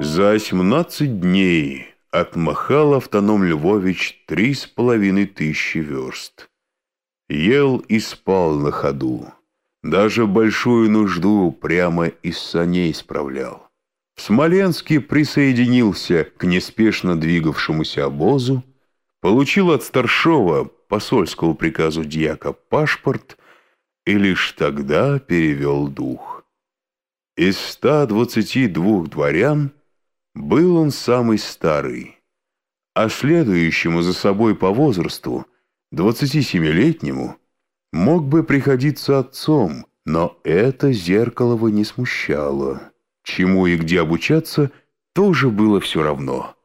За семнадцать дней отмахал автоном Львович три с половиной тысячи верст. Ел и спал на ходу. Даже большую нужду прямо из саней справлял. В Смоленске присоединился к неспешно двигавшемуся обозу, получил от старшего посольского приказу дьяка паспорт и лишь тогда перевел дух. Из ста двадцати двух дворян был он самый старый, а следующему за собой по возрасту, 27-летнему, мог бы приходиться отцом, но это Зеркалова не смущало. Чему и где обучаться, тоже было все равно.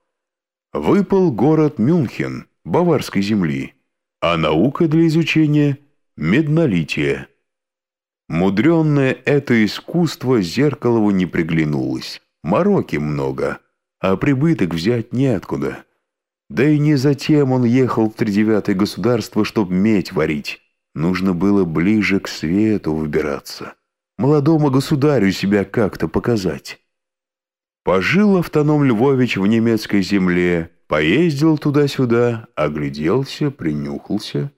Выпал город Мюнхен, баварской земли, а наука для изучения — меднолитие. Мудренное это искусство Зеркалову не приглянулось. Мороки много, а прибыток взять неоткуда. Да и не затем он ехал в тридевятое государство, чтобы медь варить. Нужно было ближе к свету выбираться. Молодому государю себя как-то показать. Пожил автоном Львович в немецкой земле, поездил туда-сюда, огляделся, принюхался.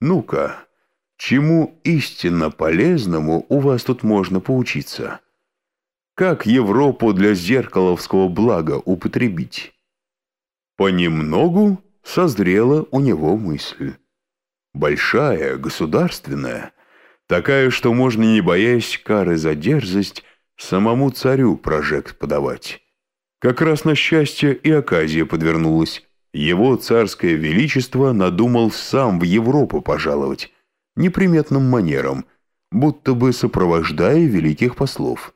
Ну-ка, чему истинно полезному у вас тут можно поучиться? Как Европу для зеркаловского блага употребить? Понемногу созрела у него мысль. Большая, государственная, такая, что можно, не боясь кары за дерзость, самому царю прожект подавать. Как раз на счастье и оказия подвернулась. Его царское величество надумал сам в Европу пожаловать, неприметным манером, будто бы сопровождая великих послов.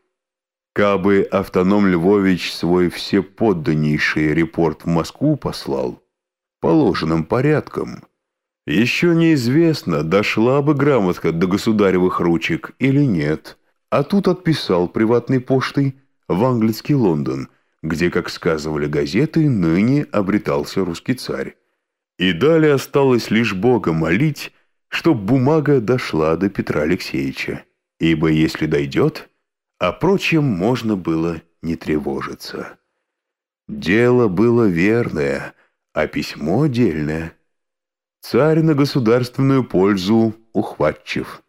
Кабы автоном Львович свой всеподданнейший репорт в Москву послал, положенным порядком, еще неизвестно, дошла бы грамотка до государевых ручек или нет. А тут отписал приватной почтой в английский Лондон, где, как сказывали газеты, ныне обретался русский царь. И далее осталось лишь Бога молить, чтоб бумага дошла до Петра Алексеевича. Ибо если дойдет, о прочем можно было не тревожиться. Дело было верное, а письмо дельное. Царь на государственную пользу ухватчив.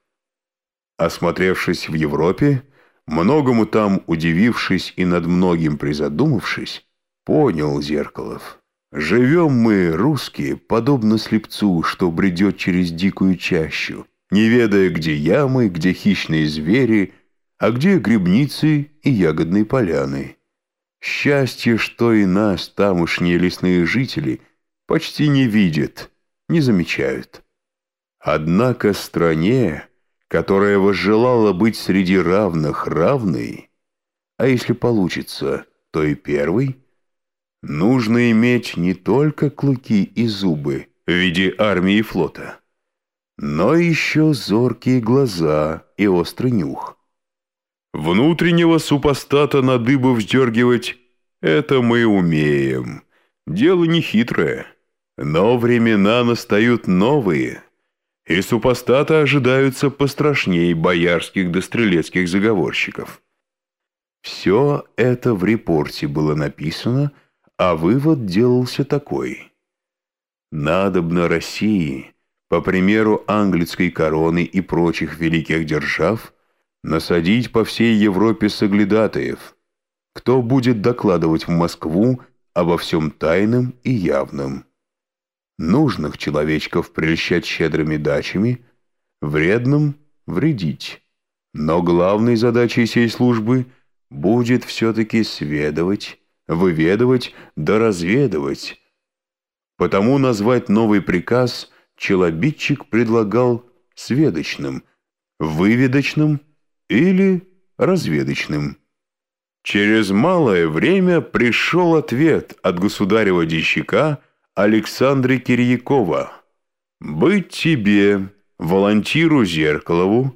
Осмотревшись в Европе, многому там удивившись и над многим призадумавшись, понял Зеркалов. Живем мы, русские, подобно слепцу, что бредет через дикую чащу, не ведая, где ямы, где хищные звери — а где грибницы и ягодные поляны. Счастье, что и нас, тамошние лесные жители, почти не видят, не замечают. Однако стране, которая возжелала быть среди равных равной, а если получится, то и первой, нужно иметь не только клыки и зубы в виде армии и флота, но еще зоркие глаза и острый нюх. Внутреннего супостата на дыбу вздергивать — это мы умеем. Дело не хитрое. Но времена настают новые, и супостата ожидаются пострашней боярских да заговорщиков. Все это в репорте было написано, а вывод делался такой. Надобно России, по примеру английской короны и прочих великих держав, насадить по всей Европе соглядатаев, кто будет докладывать в Москву обо всем тайном и явном. Нужных человечков прельщать щедрыми дачами, вредным — вредить. Но главной задачей сей службы будет все-таки сведывать, выведывать да разведывать. Потому назвать новый приказ челобитчик предлагал сведочным, выведочным — или разведочным. Через малое время пришел ответ от государева дещика Александра Кирьякова. «Быть тебе, волонтиру Зеркалову,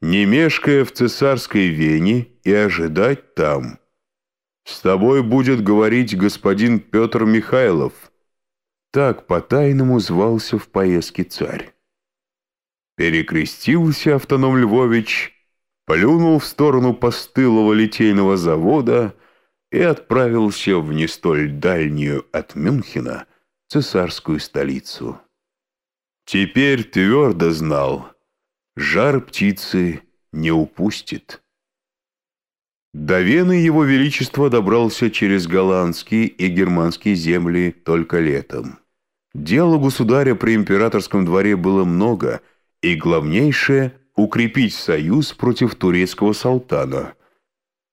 не мешкая в цесарской Вене и ожидать там. С тобой будет говорить господин Петр Михайлов». Так по-тайному звался в поездке царь. Перекрестился автоном Львович плюнул в сторону постылого литейного завода, и отправился в не столь дальнюю от Мюнхена цесарскую столицу. Теперь твердо знал, жар птицы не упустит. До Вены его величество добрался через голландские и германские земли только летом. Дел у государя при императорском дворе было много, и главнейшее – укрепить союз против турецкого султана.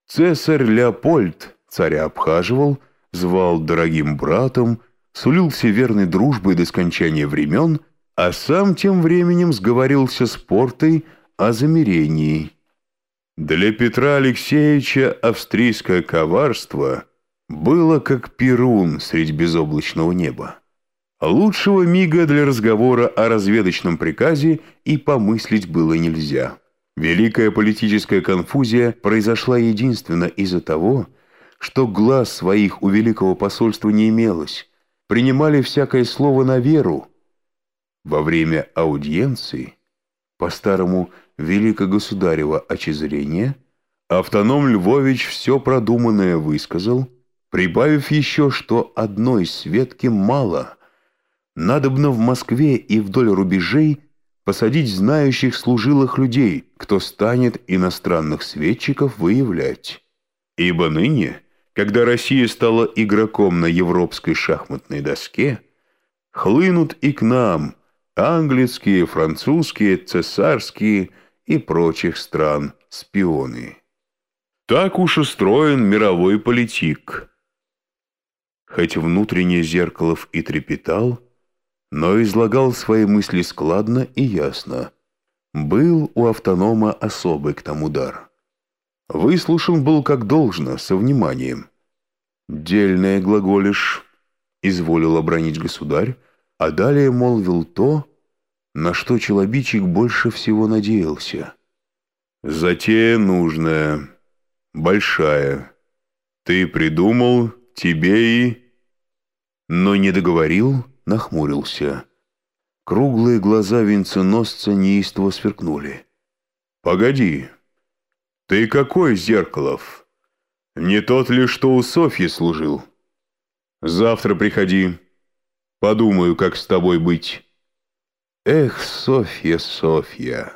Цесарь Леопольд царя обхаживал, звал дорогим братом, сулился верной дружбой до скончания времен, а сам тем временем сговорился с Портой о замирении. Для Петра Алексеевича австрийское коварство было как перун средь безоблачного неба. Лучшего мига для разговора о разведочном приказе и помыслить было нельзя. Великая политическая конфузия произошла единственно из-за того, что глаз своих у великого посольства не имелось, принимали всякое слово на веру. Во время аудиенции, по-старому великогосударева очезрения, автоном Львович все продуманное высказал, прибавив еще, что одной Светки мало. Надобно в Москве и вдоль рубежей посадить знающих служилых людей, кто станет иностранных светчиков выявлять. Ибо ныне, когда Россия стала игроком на европейской шахматной доске, хлынут и к нам английские, французские, цесарские – и прочих стран спионы. Так уж устроен мировой политик. Хоть внутренне Зеркалов и трепетал, но излагал свои мысли складно и ясно. Был у автонома особый к тому дар. Выслушан был как должно, со вниманием. «Дельное глаголишь», — изволил обронить государь, а далее молвил то, на что Челобичик больше всего надеялся. «Затея нужная, большая. Ты придумал, тебе и...» Но не договорил, нахмурился. Круглые глаза венценосца неистово сверкнули. «Погоди, ты какой, Зеркалов? Не тот ли, что у Софьи служил? Завтра приходи, подумаю, как с тобой быть». Эх, Софья, Софья,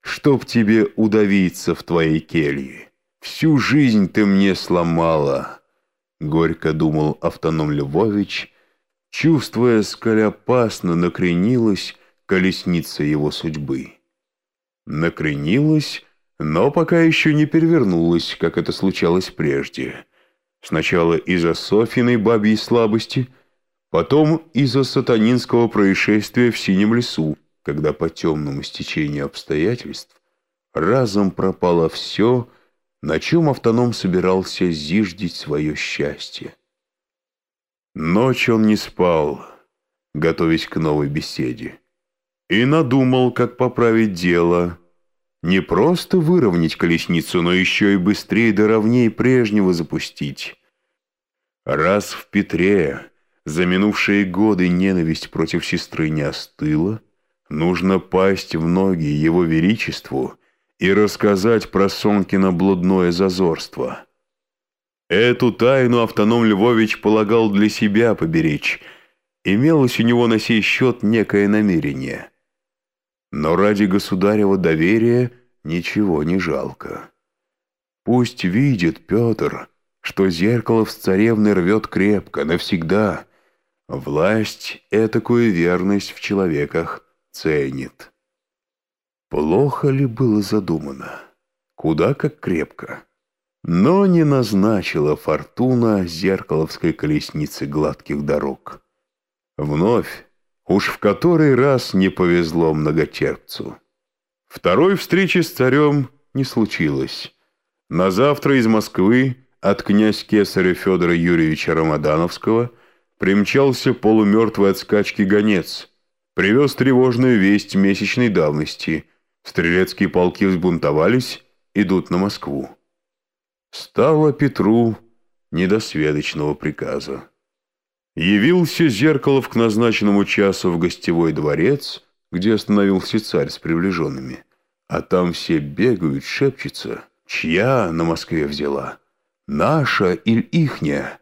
чтоб тебе удавиться в твоей келье. Всю жизнь ты мне сломала, горько думал автоном Львович, чувствуя, сколь опасно накренилась колесница его судьбы. Накренилась, но пока еще не перевернулась, как это случалось прежде. Сначала из-за Софьиной бабьей слабости – Потом из-за сатанинского происшествия в Синем лесу, когда по темному стечению обстоятельств разом пропало все, на чем автоном собирался зиждить свое счастье. Ночь он не спал, готовясь к новой беседе, и надумал, как поправить дело, не просто выровнять колесницу, но еще и быстрее да ровнее прежнего запустить. Раз в Петре за минувшие годы ненависть против сестры не остыла. Нужно пасть в ноги его величеству и рассказать про Сонкино блудное зазорство. Эту тайну автоном Львович полагал для себя поберечь. Имелось у него на сей счет некое намерение. Но ради государева доверия ничего не жалко. Пусть видит Петр, что зеркало в царевны рвет крепко, навсегда — Власть этакую верность в человеках ценит. Плохо ли было задумано? Куда как крепко. Но не назначила фортуна зеркаловской колесницы гладких дорог. Вновь, уж в который раз не повезло многотерпцу. Второй встречи с царем не случилось. На завтра из Москвы от князь кесаря Федора Юрьевича Рамадановского – примчался полумертвый от скачки гонец, привез тревожную весть месячной давности. Стрелецкие полки взбунтовались, идут на Москву. Стало Петру недосведочного приказа. Явился Зеркалов к назначенному часу в гостевой дворец, где остановился царь с приближенными. А там все бегают, шепчутся, чья на Москве взяла. наша или ихняя.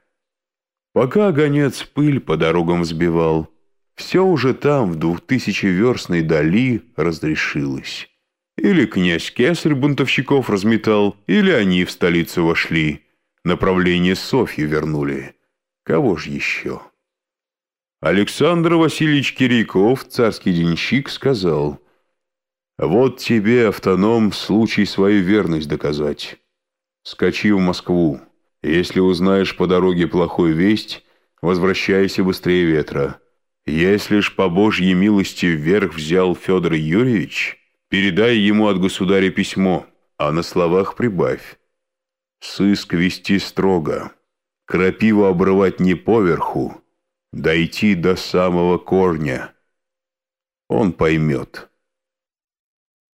Пока гонец пыль по дорогам взбивал, все уже там, в двухтысячеверстной дали, разрешилось. Или князь Кесарь бунтовщиков разметал, или они в столицу вошли, направление Софью вернули. Кого ж еще? Александр Васильевич Кириков, царский денщик, сказал, «Вот тебе, автоном, случай свою верность доказать. Скачи в Москву. Если узнаешь по дороге плохую весть, возвращайся быстрее ветра. Если ж по Божьей милости вверх взял Федор Юрьевич, передай ему от государя письмо, а на словах прибавь. Сыск вести строго, крапиву обрывать не поверху, дойти до самого корня. Он поймет».